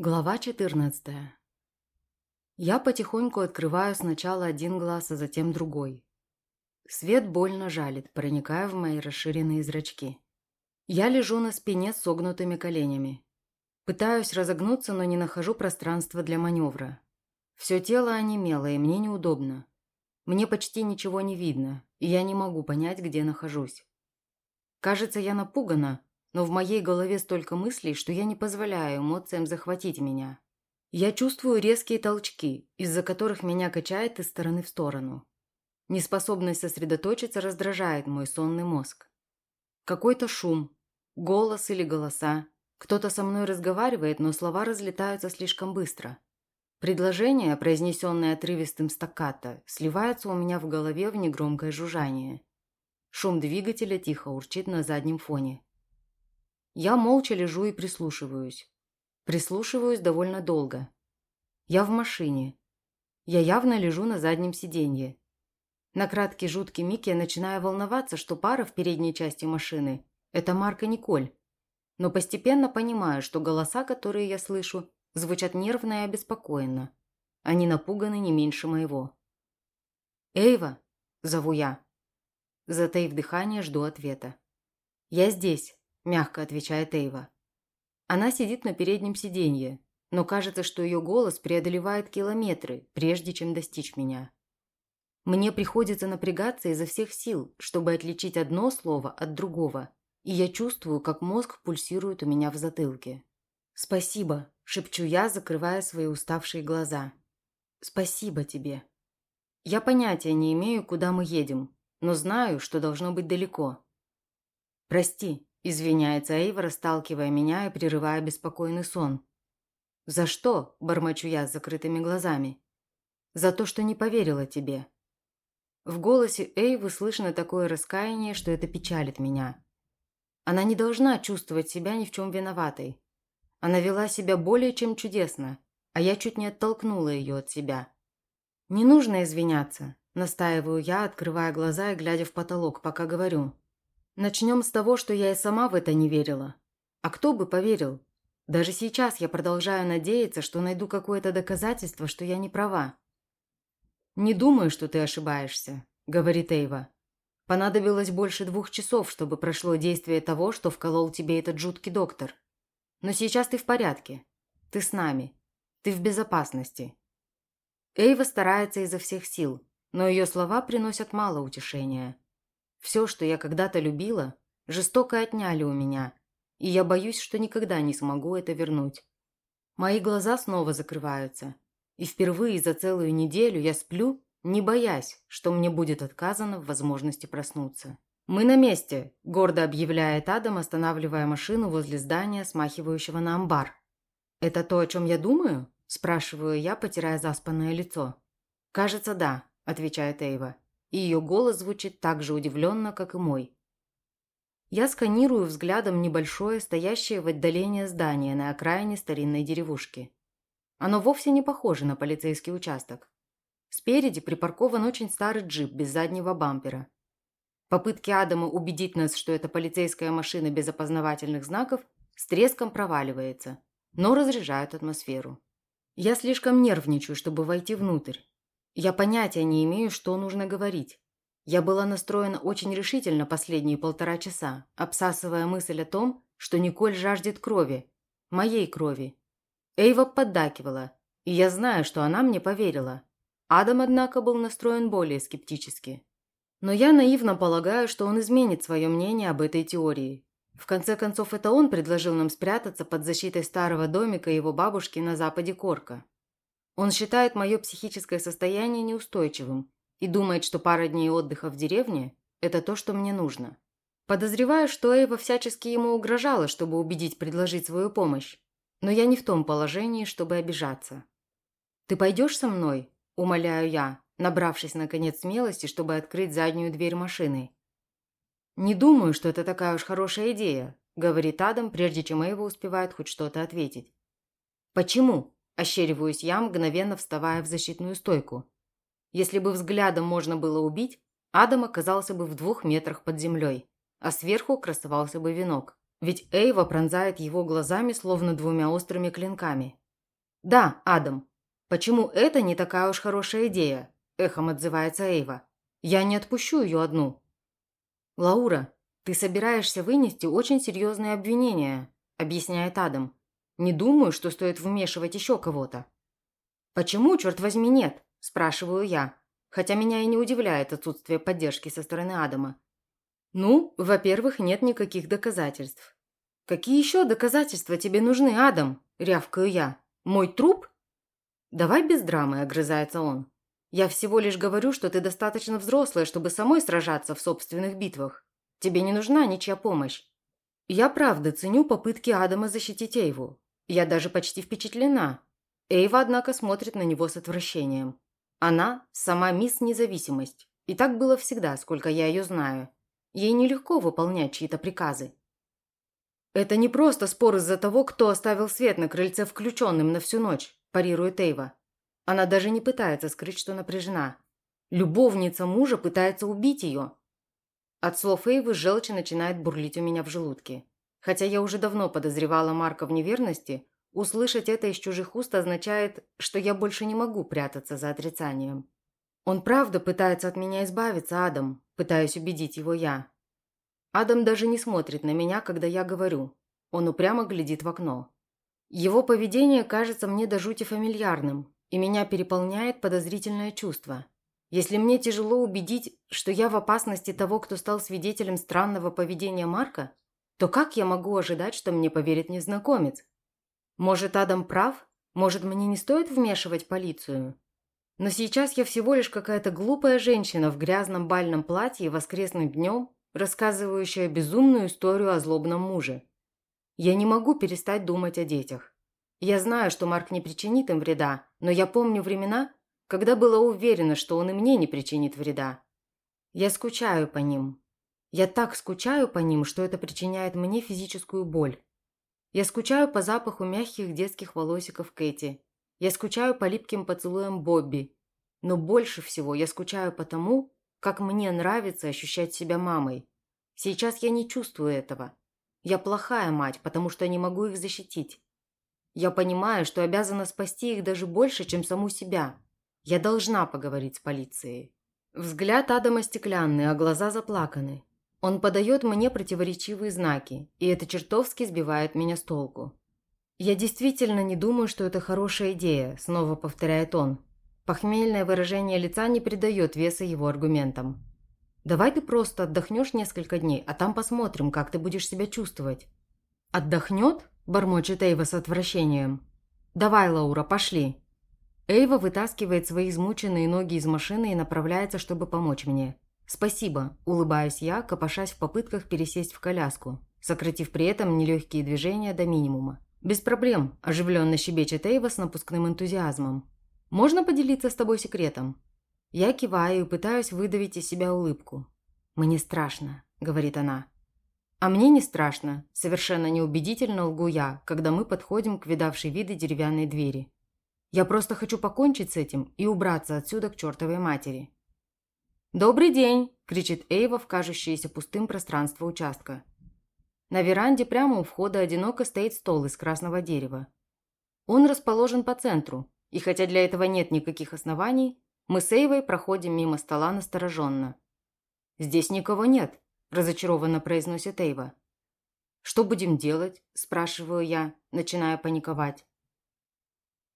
Глава 14. Я потихоньку открываю сначала один глаз, а затем другой. Свет больно жалит, проникая в мои расширенные зрачки. Я лежу на спине с согнутыми коленями. Пытаюсь разогнуться, но не нахожу пространства для маневра. Все тело онемело, и мне неудобно. Мне почти ничего не видно, и я не могу понять, где нахожусь. Кажется, я напугана, но в моей голове столько мыслей, что я не позволяю эмоциям захватить меня. Я чувствую резкие толчки, из-за которых меня качает из стороны в сторону. Неспособность сосредоточиться раздражает мой сонный мозг. Какой-то шум, голос или голоса. Кто-то со мной разговаривает, но слова разлетаются слишком быстро. Предложение, произнесенное отрывистым стаккато, сливается у меня в голове в негромкое жужжание. Шум двигателя тихо урчит на заднем фоне. Я молча лежу и прислушиваюсь. Прислушиваюсь довольно долго. Я в машине. Я явно лежу на заднем сиденье. На краткий жуткий миг я начинаю волноваться, что пара в передней части машины – это Марк и Николь. Но постепенно понимаю, что голоса, которые я слышу, звучат нервно и обеспокоенно. Они напуганы не меньше моего. «Эйва!» – зову я. Затаив дыхание, жду ответа. «Я здесь!» Мягко отвечает Эйва. Она сидит на переднем сиденье, но кажется, что ее голос преодолевает километры, прежде чем достичь меня. Мне приходится напрягаться изо всех сил, чтобы отличить одно слово от другого, и я чувствую, как мозг пульсирует у меня в затылке. «Спасибо», – шепчу я, закрывая свои уставшие глаза. «Спасибо тебе». Я понятия не имею, куда мы едем, но знаю, что должно быть далеко. «Прости», Извиняется Эйва, расталкивая меня и прерывая беспокойный сон. «За что?» – бормочу я с закрытыми глазами. «За то, что не поверила тебе». В голосе Эйвы слышно такое раскаяние, что это печалит меня. Она не должна чувствовать себя ни в чем виноватой. Она вела себя более чем чудесно, а я чуть не оттолкнула ее от себя. «Не нужно извиняться», – настаиваю я, открывая глаза и глядя в потолок, пока говорю. Начнем с того, что я и сама в это не верила. А кто бы поверил? Даже сейчас я продолжаю надеяться, что найду какое-то доказательство, что я не права. «Не думаю, что ты ошибаешься», — говорит Эйва. «Понадобилось больше двух часов, чтобы прошло действие того, что вколол тебе этот жуткий доктор. Но сейчас ты в порядке. Ты с нами. Ты в безопасности». Эйва старается изо всех сил, но ее слова приносят мало утешения. Все, что я когда-то любила, жестоко отняли у меня, и я боюсь, что никогда не смогу это вернуть. Мои глаза снова закрываются, и впервые за целую неделю я сплю, не боясь, что мне будет отказано в возможности проснуться. «Мы на месте», – гордо объявляет Адам, останавливая машину возле здания, смахивающего на амбар. «Это то, о чем я думаю?» – спрашиваю я, потирая заспанное лицо. «Кажется, да», – отвечает Эйва и ее голос звучит так же удивленно, как и мой. Я сканирую взглядом небольшое, стоящее в отдалении здание на окраине старинной деревушки. Оно вовсе не похоже на полицейский участок. Спереди припаркован очень старый джип без заднего бампера. Попытки Адама убедить нас, что это полицейская машина без опознавательных знаков, с треском проваливается, но разряжают атмосферу. Я слишком нервничаю, чтобы войти внутрь, я понятия не имею, что нужно говорить. Я была настроена очень решительно последние полтора часа, обсасывая мысль о том, что Николь жаждет крови. Моей крови. Эйва поддакивала, и я знаю, что она мне поверила. Адам, однако, был настроен более скептически. Но я наивно полагаю, что он изменит свое мнение об этой теории. В конце концов, это он предложил нам спрятаться под защитой старого домика его бабушки на западе Корка. Он считает мое психическое состояние неустойчивым и думает, что пара дней отдыха в деревне – это то, что мне нужно. Подозреваю, что Эйва всячески ему угрожала, чтобы убедить предложить свою помощь. Но я не в том положении, чтобы обижаться. «Ты пойдешь со мной?» – умоляю я, набравшись, наконец, смелости, чтобы открыть заднюю дверь машины. «Не думаю, что это такая уж хорошая идея», – говорит Адам, прежде чем Эйва успевает хоть что-то ответить. «Почему?» Ощериваюсь я, мгновенно вставая в защитную стойку. Если бы взглядом можно было убить, Адам оказался бы в двух метрах под землей, а сверху красовался бы венок. Ведь Эйва пронзает его глазами, словно двумя острыми клинками. «Да, Адам. Почему это не такая уж хорошая идея?» – эхом отзывается Эйва. «Я не отпущу ее одну». «Лаура, ты собираешься вынести очень серьезные обвинения», – объясняет Адам. «Не думаю, что стоит вмешивать еще кого-то». «Почему, черт возьми, нет?» – спрашиваю я, хотя меня и не удивляет отсутствие поддержки со стороны Адама. «Ну, во-первых, нет никаких доказательств». «Какие еще доказательства тебе нужны, Адам?» – рявкаю я. «Мой труп?» «Давай без драмы», – огрызается он. «Я всего лишь говорю, что ты достаточно взрослая, чтобы самой сражаться в собственных битвах. Тебе не нужна ничья помощь. Я правда ценю попытки Адама защитить Эйву. Я даже почти впечатлена. Эйва, однако, смотрит на него с отвращением. Она – сама мисс Независимость. И так было всегда, сколько я ее знаю. Ей нелегко выполнять чьи-то приказы. «Это не просто спор из-за того, кто оставил свет на крыльце включенным на всю ночь», – парирует Эйва. Она даже не пытается скрыть, что напряжена. Любовница мужа пытается убить ее. От слов Эйвы желчь начинает бурлить у меня в желудке. Хотя я уже давно подозревала Марка в неверности, услышать это из чужих уст означает, что я больше не могу прятаться за отрицанием. Он правда пытается от меня избавиться, Адам, пытаюсь убедить его я. Адам даже не смотрит на меня, когда я говорю. Он упрямо глядит в окно. Его поведение кажется мне до жути фамильярным, и меня переполняет подозрительное чувство. Если мне тяжело убедить, что я в опасности того, кто стал свидетелем странного поведения Марка, то как я могу ожидать, что мне поверит незнакомец? Может, Адам прав? Может, мне не стоит вмешивать полицию? Но сейчас я всего лишь какая-то глупая женщина в грязном бальном платье воскресным днем, рассказывающая безумную историю о злобном муже. Я не могу перестать думать о детях. Я знаю, что Марк не причинит им вреда, но я помню времена, когда была уверена, что он и мне не причинит вреда. Я скучаю по ним. Я так скучаю по ним, что это причиняет мне физическую боль. Я скучаю по запаху мягких детских волосиков Кэти. Я скучаю по липким поцелуям Бобби. Но больше всего я скучаю по тому, как мне нравится ощущать себя мамой. Сейчас я не чувствую этого. Я плохая мать, потому что не могу их защитить. Я понимаю, что обязана спасти их даже больше, чем саму себя. Я должна поговорить с полицией. Взгляд Адама стеклянный, а глаза заплаканы. Он подает мне противоречивые знаки, и это чертовски сбивает меня с толку. «Я действительно не думаю, что это хорошая идея», – снова повторяет он. Похмельное выражение лица не придает веса его аргументам. «Давай ты просто отдохнешь несколько дней, а там посмотрим, как ты будешь себя чувствовать». «Отдохнет?» – бормочет Эйва с отвращением. «Давай, Лаура, пошли». Эйва вытаскивает свои измученные ноги из машины и направляется, чтобы помочь мне. «Спасибо», – улыбаюсь я, копошась в попытках пересесть в коляску, сократив при этом нелегкие движения до минимума. «Без проблем», – оживленно щебечет Эйва с напускным энтузиазмом. Можно поделиться с тобой секретом?» Я киваю и пытаюсь выдавить из себя улыбку. «Мне страшно», — говорит она. «А мне не страшно», — совершенно неубедительно лгу я, когда мы подходим к видавшей виды деревянной двери. «Я просто хочу покончить с этим и убраться отсюда к чертовой матери». «Добрый день!» – кричит Эйва в кажущееся пустым пространство участка. На веранде прямо у входа одиноко стоит стол из красного дерева. Он расположен по центру, и хотя для этого нет никаких оснований, мы с Эйвой проходим мимо стола настороженно. «Здесь никого нет», – разочарованно произносит Эйва. «Что будем делать?» – спрашиваю я, начиная паниковать.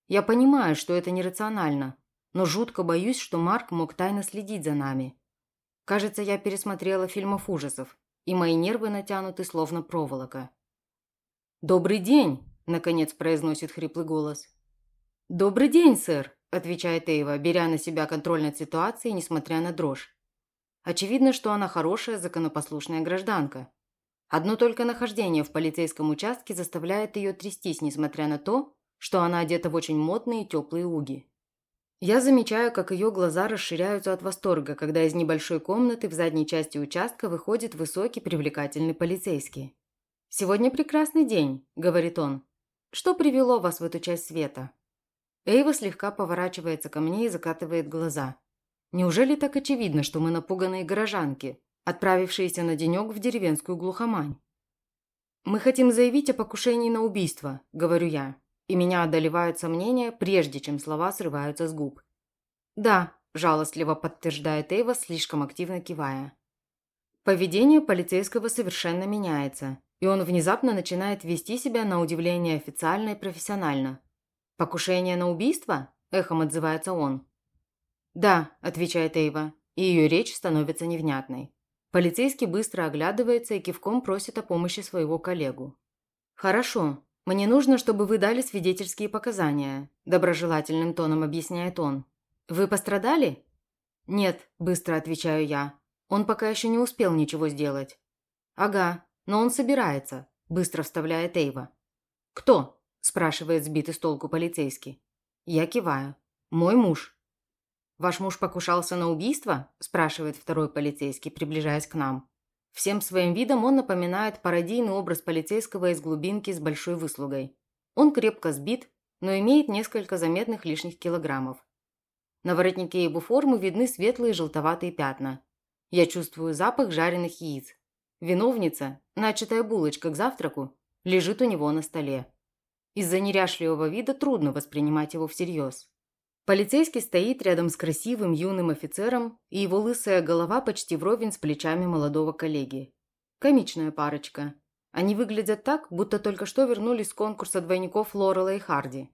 Я понимаю, что это нерационально, но жутко боюсь, что Марк мог тайно следить за нами. Кажется, я пересмотрела фильмов ужасов, и мои нервы натянуты словно проволока. «Добрый день!» – наконец произносит хриплый голос. «Добрый день, сэр», – отвечает Эйва, беря на себя контроль над ситуацией, несмотря на дрожь. Очевидно, что она хорошая, законопослушная гражданка. Одно только нахождение в полицейском участке заставляет ее трястись, несмотря на то, что она одета в очень модные теплые уги. Я замечаю, как ее глаза расширяются от восторга, когда из небольшой комнаты в задней части участка выходит высокий привлекательный полицейский. «Сегодня прекрасный день», – говорит он. «Что привело вас в эту часть света?» Эйва слегка поворачивается ко мне и закатывает глаза. Неужели так очевидно, что мы напуганные горожанки, отправившиеся на денек в деревенскую глухомань? «Мы хотим заявить о покушении на убийство», – говорю я. И меня одолевают сомнения, прежде чем слова срываются с губ. «Да», – жалостливо подтверждает Эйва, слишком активно кивая. Поведение полицейского совершенно меняется, и он внезапно начинает вести себя на удивление официально и профессионально. «Покушение на убийство?» – эхом отзывается он. «Да», – отвечает Эйва, и ее речь становится невнятной. Полицейский быстро оглядывается и кивком просит о помощи своего коллегу. «Хорошо. Мне нужно, чтобы вы дали свидетельские показания», – доброжелательным тоном объясняет он. «Вы пострадали?» «Нет», – быстро отвечаю я. «Он пока еще не успел ничего сделать». «Ага, но он собирается», – быстро вставляет Эйва. «Кто?» – спрашивает сбитый с толку полицейский. Я киваю. «Мой муж». «Ваш муж покушался на убийство?» – спрашивает второй полицейский, приближаясь к нам. Всем своим видом он напоминает пародийный образ полицейского из глубинки с большой выслугой. Он крепко сбит, но имеет несколько заметных лишних килограммов. На воротнике его формы видны светлые желтоватые пятна. Я чувствую запах жареных яиц. Виновница, начатая булочка к завтраку, лежит у него на столе. Из-за неряшливого вида трудно воспринимать его всерьез. Полицейский стоит рядом с красивым юным офицером, и его лысая голова почти вровень с плечами молодого коллеги. Комичная парочка. Они выглядят так, будто только что вернулись с конкурса двойников Лорела и Харди.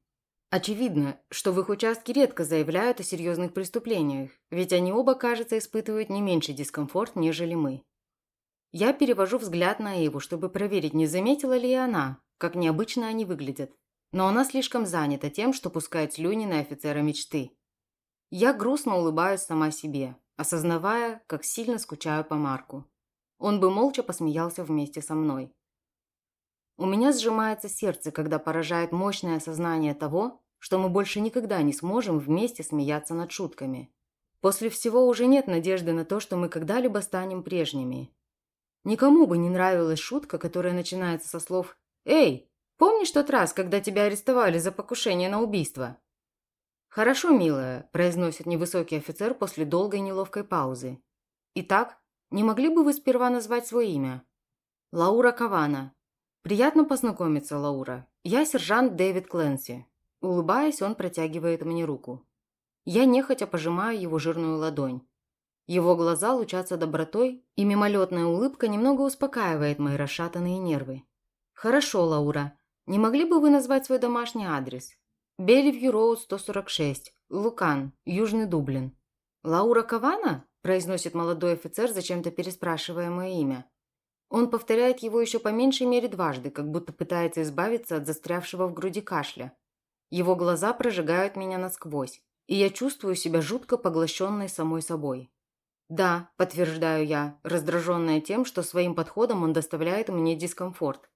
Очевидно, что в их участке редко заявляют о серьезных преступлениях, ведь они оба, кажется, испытывают не меньший дискомфорт, нежели мы. Я перевожу взгляд на Эйву, чтобы проверить, не заметила ли она, как необычно они выглядят но она слишком занята тем, что пускает слюни на офицера мечты. Я грустно улыбаюсь сама себе, осознавая, как сильно скучаю по Марку. Он бы молча посмеялся вместе со мной. У меня сжимается сердце, когда поражает мощное осознание того, что мы больше никогда не сможем вместе смеяться над шутками. После всего уже нет надежды на то, что мы когда-либо станем прежними. Никому бы не нравилась шутка, которая начинается со слов «Эй, Помнишь тот раз, когда тебя арестовали за покушение на убийство?» «Хорошо, милая», – произносит невысокий офицер после долгой неловкой паузы. «Итак, не могли бы вы сперва назвать свое имя?» «Лаура Кавана». «Приятно познакомиться, Лаура. Я сержант Дэвид Кленси». Улыбаясь, он протягивает мне руку. Я нехотя пожимаю его жирную ладонь. Его глаза лучатся добротой, и мимолетная улыбка немного успокаивает мои расшатанные нервы. «Хорошо, Лаура. Не могли бы вы назвать свой домашний адрес? Белливью Роуд, 146, Лукан, Южный Дублин. Лаура Кавана? произносит молодой офицер, зачем-то переспрашивая мое имя. Он повторяет его еще по меньшей мере дважды, как будто пытается избавиться от застрявшего в груди кашля. Его глаза прожигают меня насквозь, и я чувствую себя жутко поглощенной самой собой. «Да», – подтверждаю я, раздраженная тем, что своим подходом он доставляет мне дискомфорт.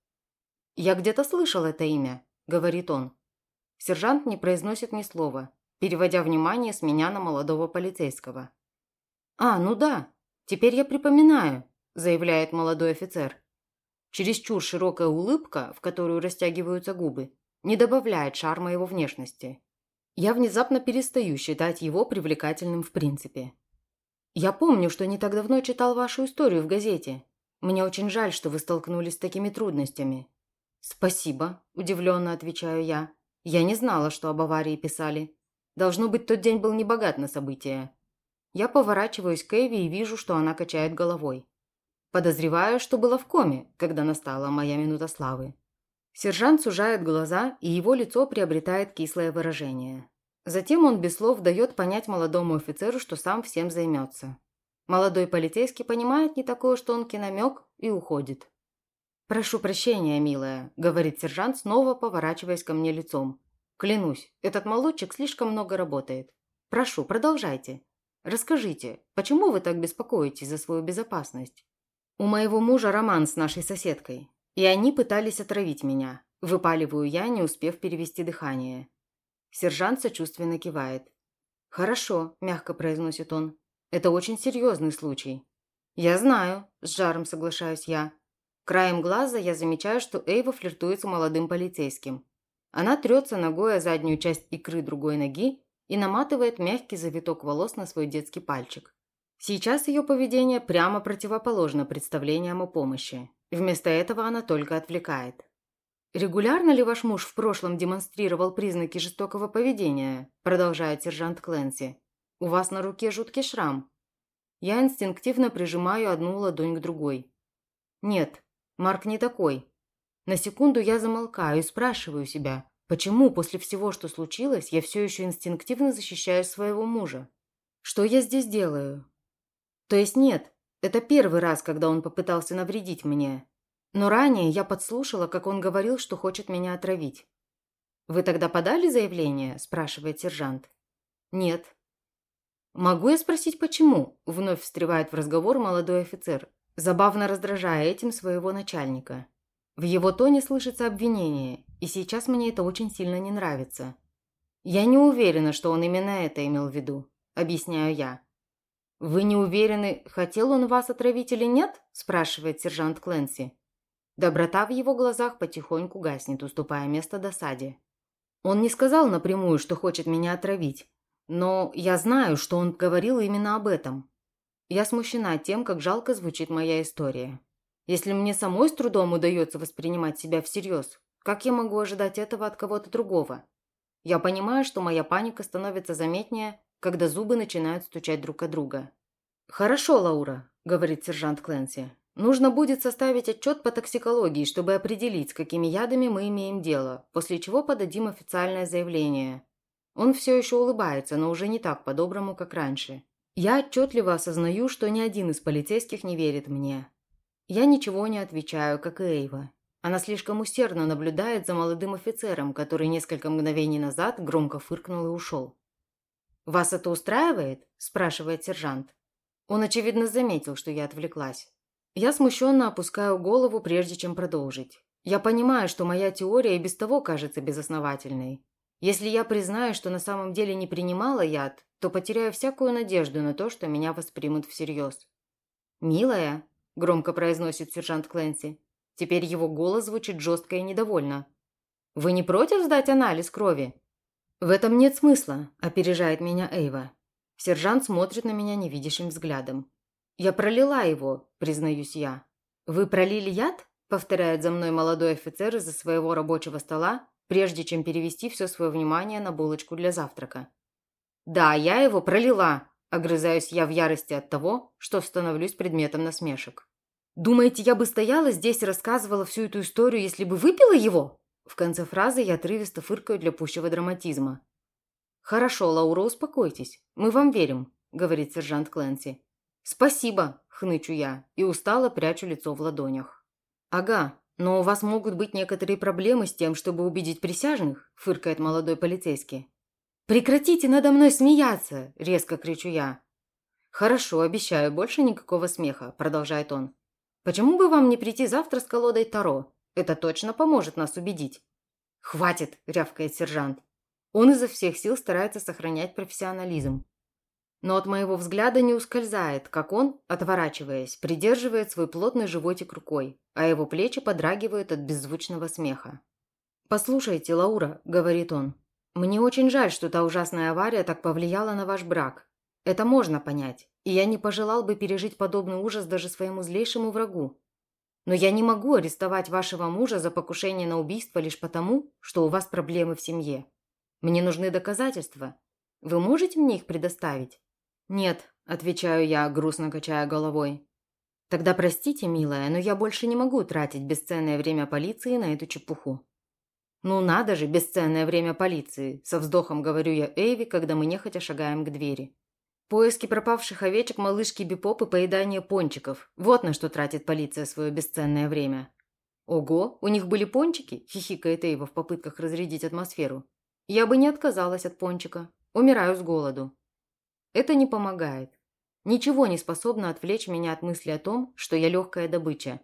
«Я где-то слышал это имя», – говорит он. Сержант не произносит ни слова, переводя внимание с меня на молодого полицейского. «А, ну да, теперь я припоминаю», – заявляет молодой офицер. Чересчур широкая улыбка, в которую растягиваются губы, не добавляет шарма его внешности. Я внезапно перестаю считать его привлекательным в принципе. «Я помню, что не так давно читал вашу историю в газете. Мне очень жаль, что вы столкнулись с такими трудностями. «Спасибо», – удивленно отвечаю я. «Я не знала, что об аварии писали. Должно быть, тот день был небогат на события». Я поворачиваюсь к Эви и вижу, что она качает головой. Подозреваю, что была в коме, когда настала моя минута славы. Сержант сужает глаза, и его лицо приобретает кислое выражение. Затем он без слов дает понять молодому офицеру, что сам всем займется. Молодой полицейский понимает не такое, что он киномек, и уходит. «Прошу прощения, милая», – говорит сержант, снова поворачиваясь ко мне лицом. «Клянусь, этот молодчик слишком много работает. Прошу, продолжайте. Расскажите, почему вы так беспокоитесь за свою безопасность? У моего мужа роман с нашей соседкой, и они пытались отравить меня. Выпаливаю я, не успев перевести дыхание. Сержант сочувственно кивает. «Хорошо», – мягко произносит он. «Это очень серьезный случай». «Я знаю», – с жаром соглашаюсь я. Краем глаза я замечаю, что Эйва флиртует с молодым полицейским. Она трется ногой о заднюю часть икры другой ноги и наматывает мягкий завиток волос на свой детский пальчик. Сейчас ее поведение прямо противоположно представлениям о помощи. Вместо этого она только отвлекает. «Регулярно ли ваш муж в прошлом демонстрировал признаки жестокого поведения?» продолжает сержант Кленси. «У вас на руке жуткий шрам». Я инстинктивно прижимаю одну ладонь к другой. «Нет, Марк не такой». На секунду я замолкаю и спрашиваю себя, почему после всего, что случилось, я все еще инстинктивно защищаю своего мужа? Что я здесь делаю? То есть нет, это первый раз, когда он попытался навредить мне. Но ранее я подслушала, как он говорил, что хочет меня отравить. «Вы тогда подали заявление?» – спрашивает сержант. «Нет». «Могу я спросить, почему?» – вновь встревает в разговор молодой офицер, забавно раздражая этим своего начальника. В его тоне слышится обвинение, и сейчас мне это очень сильно не нравится. «Я не уверена, что он именно это имел в виду», – объясняю я. «Вы не уверены, хотел он вас отравить или нет?» – спрашивает сержант Кленси. Доброта в его глазах потихоньку гаснет, уступая место досаде. Он не сказал напрямую, что хочет меня отравить, но я знаю, что он говорил именно об этом. Я смущена тем, как жалко звучит моя история. Если мне самой с трудом удается воспринимать себя всерьез, как я могу ожидать этого от кого-то другого? Я понимаю, что моя паника становится заметнее, когда зубы начинают стучать друг от друга. «Хорошо, Лаура», – говорит сержант Кленси. Нужно будет составить отчет по токсикологии, чтобы определить, с какими ядами мы имеем дело, после чего подадим официальное заявление. Он все еще улыбается, но уже не так по-доброму, как раньше. Я отчетливо осознаю, что ни один из полицейских не верит мне. Я ничего не отвечаю, как и Эйва. Она слишком усердно наблюдает за молодым офицером, который несколько мгновений назад громко фыркнул и ушел. «Вас это устраивает?» – спрашивает сержант. Он, очевидно, заметил, что я отвлеклась. Я смущенно опускаю голову, прежде чем продолжить. Я понимаю, что моя теория и без того кажется безосновательной. Если я признаю, что на самом деле не принимала яд, то потеряю всякую надежду на то, что меня воспримут всерьез. «Милая», – громко произносит сержант Кленси. Теперь его голос звучит жестко и недовольно. «Вы не против сдать анализ крови?» «В этом нет смысла», – опережает меня Эйва. Сержант смотрит на меня невидящим взглядом. «Я пролила его», – признаюсь я. «Вы пролили яд?» – повторяет за мной молодой офицер из-за своего рабочего стола, прежде чем перевести все свое внимание на булочку для завтрака. «Да, я его пролила», – огрызаюсь я в ярости от того, что становлюсь предметом насмешек. «Думаете, я бы стояла здесь и рассказывала всю эту историю, если бы выпила его?» В конце фразы я отрывисто фыркаю для пущего драматизма. «Хорошо, Лаура, успокойтесь. Мы вам верим», – говорит сержант Кленси. «Спасибо», – хнычу я и устало прячу лицо в ладонях. «Ага, но у вас могут быть некоторые проблемы с тем, чтобы убедить присяжных», – фыркает молодой полицейский. «Прекратите надо мной смеяться!» – резко кричу я. «Хорошо, обещаю, больше никакого смеха», – продолжает он. «Почему бы вам не прийти завтра с колодой Таро? Это точно поможет нас убедить». «Хватит!» – рявкает сержант. Он изо всех сил старается сохранять профессионализм но от моего взгляда не ускользает, как он, отворачиваясь, придерживает свой плотный животик рукой, а его плечи подрагивают от беззвучного смеха. «Послушайте, Лаура», – говорит он, – «мне очень жаль, что та ужасная авария так повлияла на ваш брак. Это можно понять, и я не пожелал бы пережить подобный ужас даже своему злейшему врагу. Но я не могу арестовать вашего мужа за покушение на убийство лишь потому, что у вас проблемы в семье. Мне нужны доказательства. Вы можете мне их предоставить?» «Нет», – отвечаю я, грустно качая головой. «Тогда простите, милая, но я больше не могу тратить бесценное время полиции на эту чепуху». «Ну надо же, бесценное время полиции», – со вздохом говорю я Эйви, когда мы нехотя шагаем к двери. Поиски пропавших овечек, малышки Бипоп и поедание пончиков. Вот на что тратит полиция свое бесценное время. «Ого, у них были пончики?» – хихикает Эйва в попытках разрядить атмосферу. «Я бы не отказалась от пончика. Умираю с голоду». Это не помогает. Ничего не способно отвлечь меня от мысли о том, что я легкая добыча.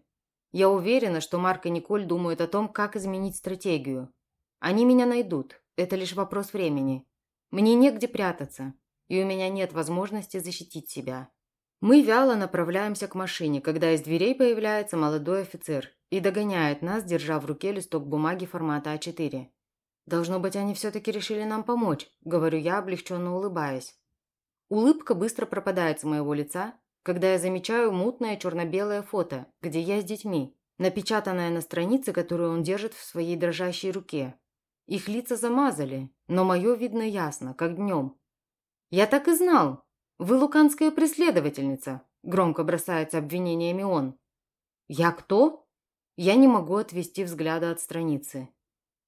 Я уверена, что Марк и Николь думают о том, как изменить стратегию. Они меня найдут. Это лишь вопрос времени. Мне негде прятаться, и у меня нет возможности защитить себя. Мы вяло направляемся к машине, когда из дверей появляется молодой офицер и догоняет нас, держа в руке листок бумаги формата А4. «Должно быть, они все-таки решили нам помочь», – говорю я, облегченно улыбаясь. Улыбка быстро пропадает с моего лица, когда я замечаю мутное черно-белое фото, где я с детьми, напечатанная на странице, которую он держит в своей дрожащей руке. Их лица замазали, но мое видно ясно, как днем. «Я так и знал! Вы луканская преследовательница!» Громко бросается обвинениями он. «Я кто?» Я не могу отвести взгляда от страницы.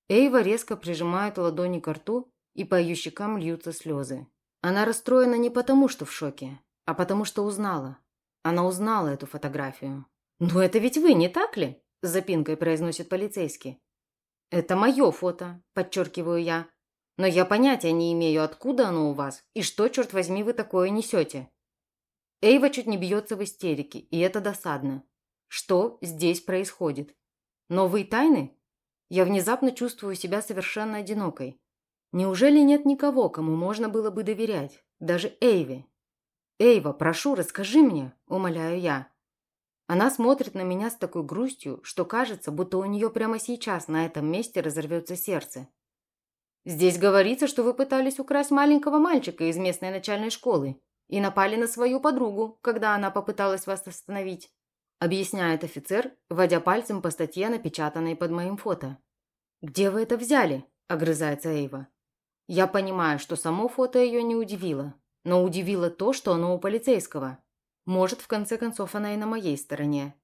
Эйва резко прижимает ладони к рту, и по ее щекам льются слезы. Она расстроена не потому, что в шоке, а потому что узнала. Она узнала эту фотографию. «Ну это ведь вы, не так ли?» – с запинкой произносит полицейский. «Это мое фото», – подчеркиваю я. «Но я понятия не имею, откуда оно у вас и что, черт возьми, вы такое несете». Эйва чуть не бьется в истерике, и это досадно. Что здесь происходит? Новые тайны? Я внезапно чувствую себя совершенно одинокой. Неужели нет никого, кому можно было бы доверять? Даже Эйве. «Эйва, прошу, расскажи мне», – умоляю я. Она смотрит на меня с такой грустью, что кажется, будто у нее прямо сейчас на этом месте разорвется сердце. «Здесь говорится, что вы пытались украсть маленького мальчика из местной начальной школы и напали на свою подругу, когда она попыталась вас остановить», объясняет офицер, вводя пальцем по статье, напечатанной под моим фото. «Где вы это взяли?» – огрызается Эйва. Я понимаю, что само фото ее не удивило, но удивило то, что оно у полицейского. Может, в конце концов, она и на моей стороне.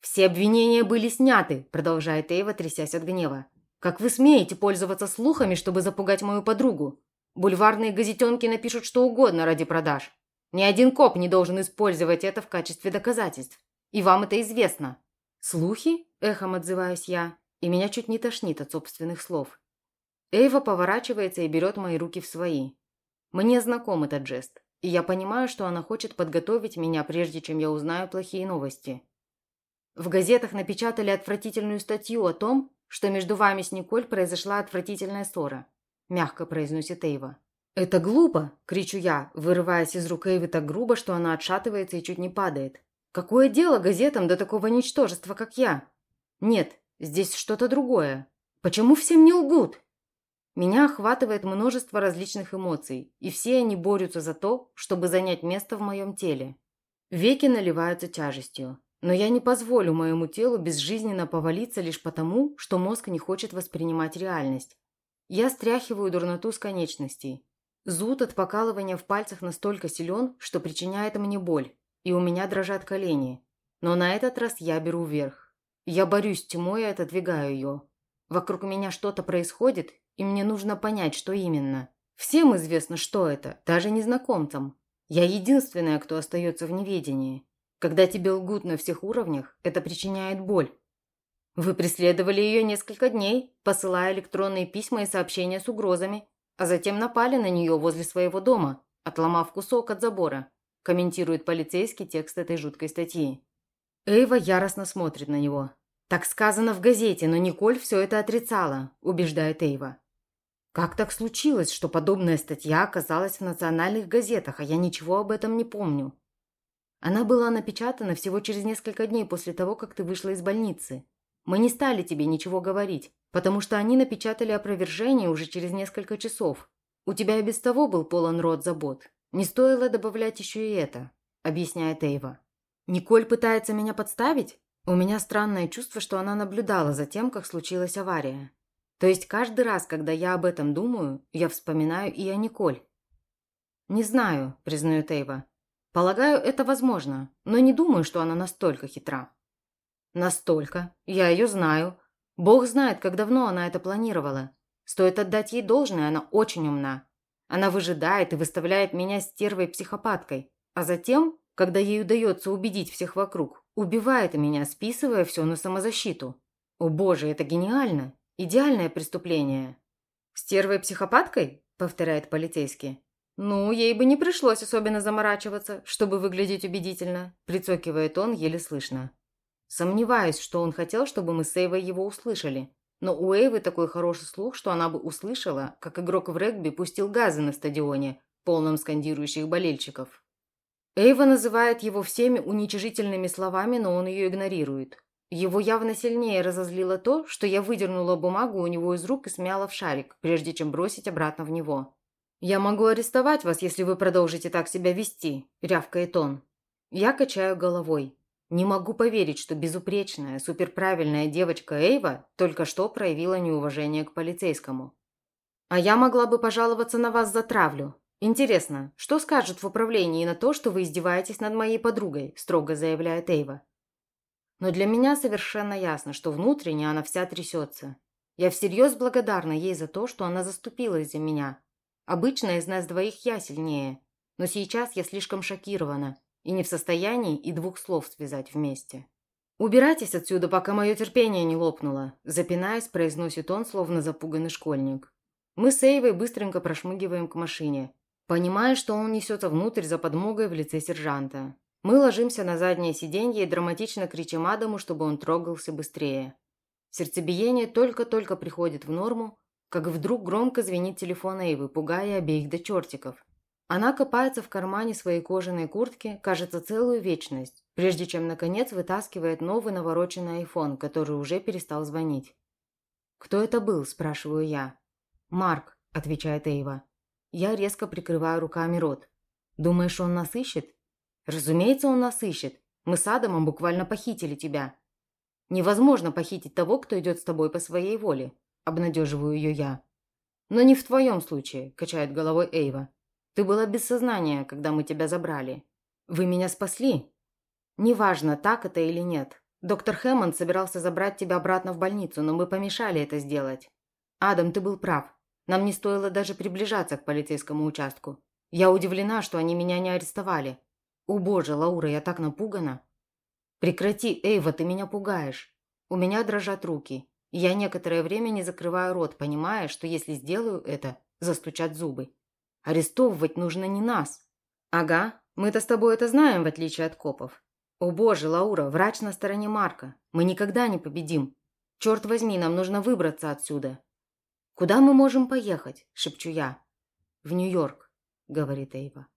«Все обвинения были сняты», – продолжает Эйва, трясясь от гнева. «Как вы смеете пользоваться слухами, чтобы запугать мою подругу? Бульварные газетенки напишут что угодно ради продаж. Ни один коп не должен использовать это в качестве доказательств. И вам это известно». «Слухи?» – эхом отзываюсь я, и меня чуть не тошнит от собственных слов. Эйва поворачивается и берет мои руки в свои. Мне знаком этот жест, и я понимаю, что она хочет подготовить меня, прежде чем я узнаю плохие новости. В газетах напечатали отвратительную статью о том, что между вами с Николь произошла отвратительная ссора», – мягко произносит Эйва. «Это глупо!» – кричу я, вырываясь из рук Эйвы так грубо, что она отшатывается и чуть не падает. «Какое дело газетам до такого ничтожества, как я?» «Нет, здесь что-то другое. Почему всем не лгут?» Меня охватывает множество различных эмоций, и все они борются за то, чтобы занять место в моем теле. Веки наливаются тяжестью, но я не позволю моему телу безжизненно повалиться лишь потому, что мозг не хочет воспринимать реальность. Я стряхиваю дурноту с конечностей. Зуд от покалывания в пальцах настолько силен, что причиняет мне боль, и у меня дрожат колени. Но на этот раз я беру вверх. Я борюсь с тьмой и отодвигаю ее. Вокруг меня что-то происходит, и мне нужно понять, что именно. Всем известно, что это, даже незнакомцам. Я единственная, кто остается в неведении. Когда тебе лгут на всех уровнях, это причиняет боль. Вы преследовали ее несколько дней, посылая электронные письма и сообщения с угрозами, а затем напали на нее возле своего дома, отломав кусок от забора, комментирует полицейский текст этой жуткой статьи. Эйва яростно смотрит на него. «Так сказано в газете, но Николь все это отрицала», – убеждает Эйва. Как так случилось, что подобная статья оказалась в национальных газетах, а я ничего об этом не помню? Она была напечатана всего через несколько дней после того, как ты вышла из больницы. Мы не стали тебе ничего говорить, потому что они напечатали опровержение уже через несколько часов. У тебя и без того был полон рот забот. Не стоило добавлять еще и это», – объясняет Эйва. «Николь пытается меня подставить? У меня странное чувство, что она наблюдала за тем, как случилась авария. То есть каждый раз, когда я об этом думаю, я вспоминаю и о Николь. «Не знаю», – признает Эйва. «Полагаю, это возможно, но не думаю, что она настолько хитра». «Настолько. Я ее знаю. Бог знает, как давно она это планировала. Стоит отдать ей должное, она очень умна. Она выжидает и выставляет меня стервой-психопаткой, а затем, когда ей удается убедить всех вокруг, убивает меня, списывая все на самозащиту. О боже, это гениально!» Идеальное преступление. «Стервой-психопаткой?» – повторяет полицейский. «Ну, ей бы не пришлось особенно заморачиваться, чтобы выглядеть убедительно», – прицокивает он еле слышно. Сомневаюсь, что он хотел, чтобы мы с Эйвой его услышали. Но у Эйвы такой хороший слух, что она бы услышала, как игрок в регби пустил газы на стадионе, полном скандирующих болельщиков. Эйва называет его всеми уничижительными словами, но он ее игнорирует. Его явно сильнее разозлило то, что я выдернула бумагу у него из рук и смяла в шарик, прежде чем бросить обратно в него. «Я могу арестовать вас, если вы продолжите так себя вести», – рявкает он. Я качаю головой. Не могу поверить, что безупречная, суперправильная девочка Эйва только что проявила неуважение к полицейскому. А я могла бы пожаловаться на вас за травлю. Интересно, что скажут в управлении на то, что вы издеваетесь над моей подругой, строго заявляет Эйва. Но для меня совершенно ясно, что внутренне она вся трясется. Я всерьез благодарна ей за то, что она заступилась за меня. Обычно из нас двоих я сильнее, но сейчас я слишком шокирована и не в состоянии и двух слов связать вместе. «Убирайтесь отсюда, пока мое терпение не лопнуло», запинаясь, произносит он, словно запуганный школьник. Мы с Эйвой быстренько прошмыгиваем к машине, понимая, что он несется внутрь за подмогой в лице сержанта. Мы ложимся на заднее сиденье и драматично кричим Адаму, чтобы он трогался быстрее. Сердцебиение только-только приходит в норму, как вдруг громко звенит телефон Эйвы, пугая обеих до чертиков. Она копается в кармане своей кожаной куртки, кажется, целую вечность, прежде чем, наконец, вытаскивает новый навороченный айфон, который уже перестал звонить. «Кто это был?» – спрашиваю я. «Марк», – отвечает Эйва. Я резко прикрываю руками рот. «Думаешь, он нас ищет?» «Разумеется, он нас ищет. Мы с Адамом буквально похитили тебя». «Невозможно похитить того, кто идет с тобой по своей воле», – обнадеживаю ее я. «Но не в твоем случае», – качает головой Эйва. Ты была без сознания, когда мы тебя забрали. Вы меня спасли? Неважно, так это или нет. Доктор Хэммонд собирался забрать тебя обратно в больницу, но мы помешали это сделать. Адам, ты был прав. Нам не стоило даже приближаться к полицейскому участку. Я удивлена, что они меня не арестовали. О боже, Лаура, я так напугана. Прекрати, Эйва, ты меня пугаешь. У меня дрожат руки. Я некоторое время не закрываю рот, понимая, что если сделаю это, застучат зубы. Арестовывать нужно не нас. Ага, мы-то с тобой это знаем, в отличие от копов. О боже, Лаура, врач на стороне Марка. Мы никогда не победим. Черт возьми, нам нужно выбраться отсюда. Куда мы можем поехать? Шепчу я. В Нью-Йорк, говорит Эйва.